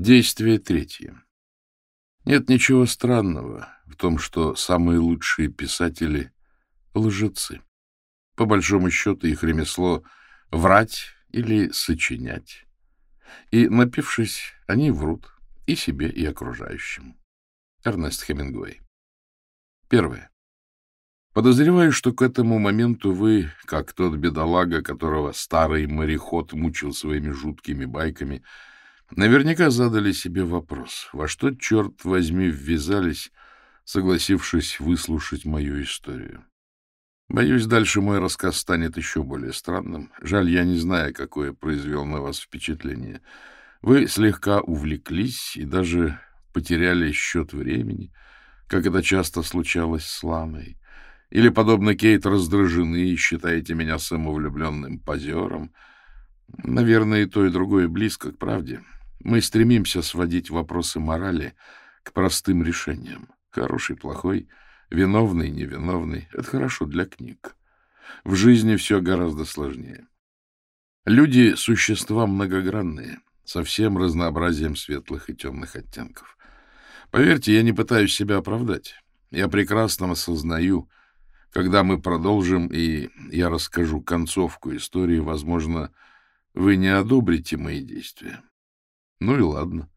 Действие третье. Нет ничего странного в том, что самые лучшие писатели — лжецы. По большому счету их ремесло — врать или сочинять. И, напившись, они врут и себе, и окружающим. Эрнест Хемингуэй. Первое. Подозреваю, что к этому моменту вы, как тот бедолага, которого старый мореход мучил своими жуткими байками, наверняка задали себе вопрос, во что, черт возьми, ввязались, согласившись выслушать мою историю. Боюсь, дальше мой рассказ станет еще более странным. Жаль, я не знаю, какое произвел на вас впечатление. Вы слегка увлеклись и даже потеряли счет времени, как это часто случалось с Ланой. Или, подобно Кейт, раздражены и считаете меня самовлюбленным позером. Наверное, и то, и другое близко к правде. Мы стремимся сводить вопросы морали к простым решениям. Хороший, плохой, виновный, невиновный — это хорошо для книг. В жизни все гораздо сложнее. Люди — существа многогранные, со всем разнообразием светлых и темных оттенков. Поверьте, я не пытаюсь себя оправдать. Я прекрасно осознаю, когда мы продолжим, и я расскажу концовку истории, возможно, вы не одобрите мои действия. Ну и ладно.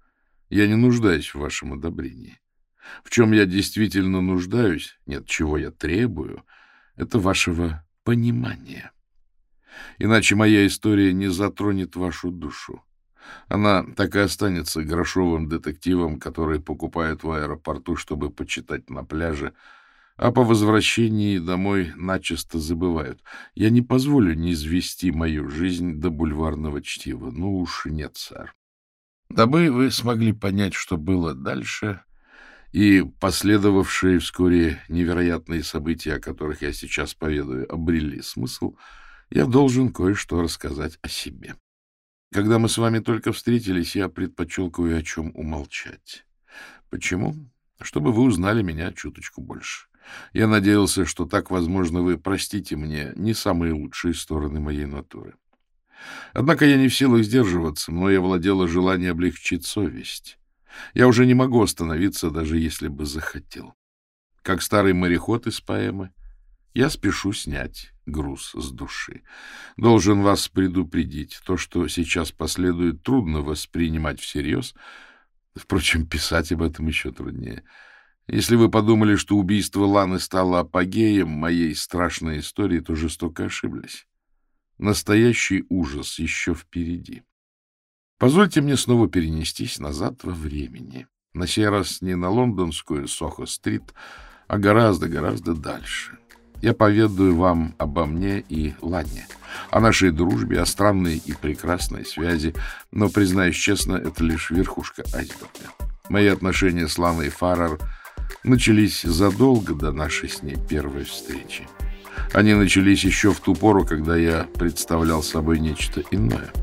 Я не нуждаюсь в вашем одобрении. В чем я действительно нуждаюсь, нет, чего я требую, это вашего понимания. Иначе моя история не затронет вашу душу. Она так и останется грошовым детективом, который покупают в аэропорту, чтобы почитать на пляже, а по возвращении домой начисто забывают. Я не позволю не извести мою жизнь до бульварного чтива. Ну уж нет, сэр. Дабы вы смогли понять, что было дальше, и последовавшие вскоре невероятные события, о которых я сейчас поведаю, обрели смысл, я должен кое-что рассказать о себе. Когда мы с вами только встретились, я предпочел кое о чем умолчать. Почему? Чтобы вы узнали меня чуточку больше. Я надеялся, что так, возможно, вы простите мне не самые лучшие стороны моей натуры. Однако я не в силах сдерживаться, но я владела желанием облегчить совесть. Я уже не могу остановиться, даже если бы захотел. Как старый мореход из поэмы, я спешу снять груз с души. Должен вас предупредить, то, что сейчас последует, трудно воспринимать всерьез. Впрочем, писать об этом еще труднее. Если вы подумали, что убийство Ланы стало апогеем моей страшной истории, то жестоко ошиблись. Настоящий ужас еще впереди. Позвольте мне снова перенестись назад во времени. На сей раз не на лондонскую Сохо-стрит, а гораздо-гораздо дальше. Я поведаю вам обо мне и Лане, о нашей дружбе, о странной и прекрасной связи, но, признаюсь честно, это лишь верхушка айсберга. Мои отношения с Ланой Фаррер начались задолго до нашей с ней первой встречи. Они начались еще в ту пору, когда я представлял собой нечто иное —